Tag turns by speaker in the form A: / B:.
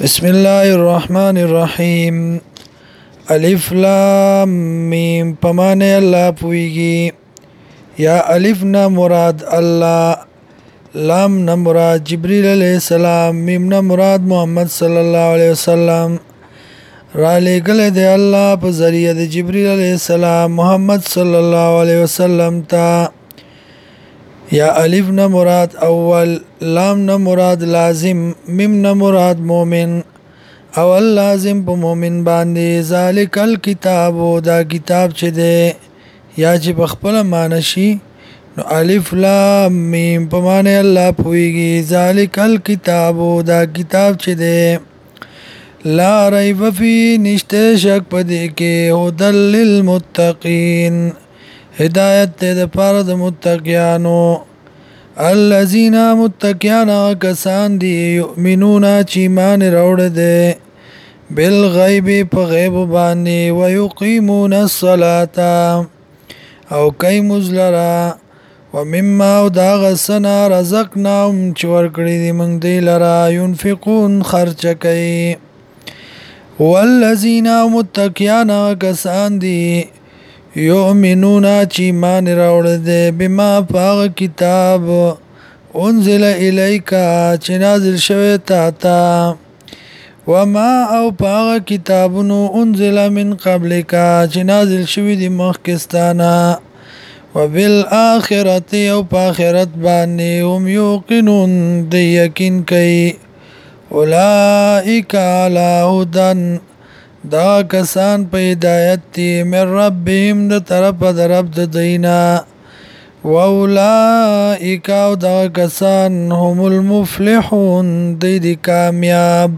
A: بسم الله الرحمن الرحیم الف لام میم پمانه الله پویږي یا الف نه مراد الله لام نه مراد جبرئیل علیہ السلام میم نه مراد محمد صلی الله علیه وسلم را لګل دی الله په ذریعہ د جبرئیل علیہ السلام محمد صلی الله علیه وسلم ته یا الف نه مراد اول لام نه مراد لازم میم نه مراد مومن اول لازم په مومن باندې ذالک الکتاب دا کتاب چې دی یا چې په خپل معنی شي نو الف لام میم په معنی الله پويږي ذالک الکتاب دا کتاب چې دی لا ریب فی نشته شک پدې کې هدل للمتقین هدایت ته د پاره د متقینانو الذين متقین کسان دی یؤمنون چې ایمان راوړ دي بالغیب په غیب باندې ويقيمون الصلاه او کای مزلرا ومما او دا غسنا رزقناهم چې ورکړي دي موږ دی لرا ينفقون خرچ کوي والذین متقین کسان دی یؤمنون چې ایمان راوړل دي بما پاغ کتاب انزل الیکا چې نازل شوی تا تا وما او پاغ کتابونو انزل من قبلکا چې نازل شوی دی مخکستانا وبالآخرت او پاخرت باندې هم یوقنون دی یقین کوي اولئک علی هدن دا کسان په هدایت دي من ربهم د طرف د رب د دینا واولائک او دا کسان هم المفلحون دی دی کامیاب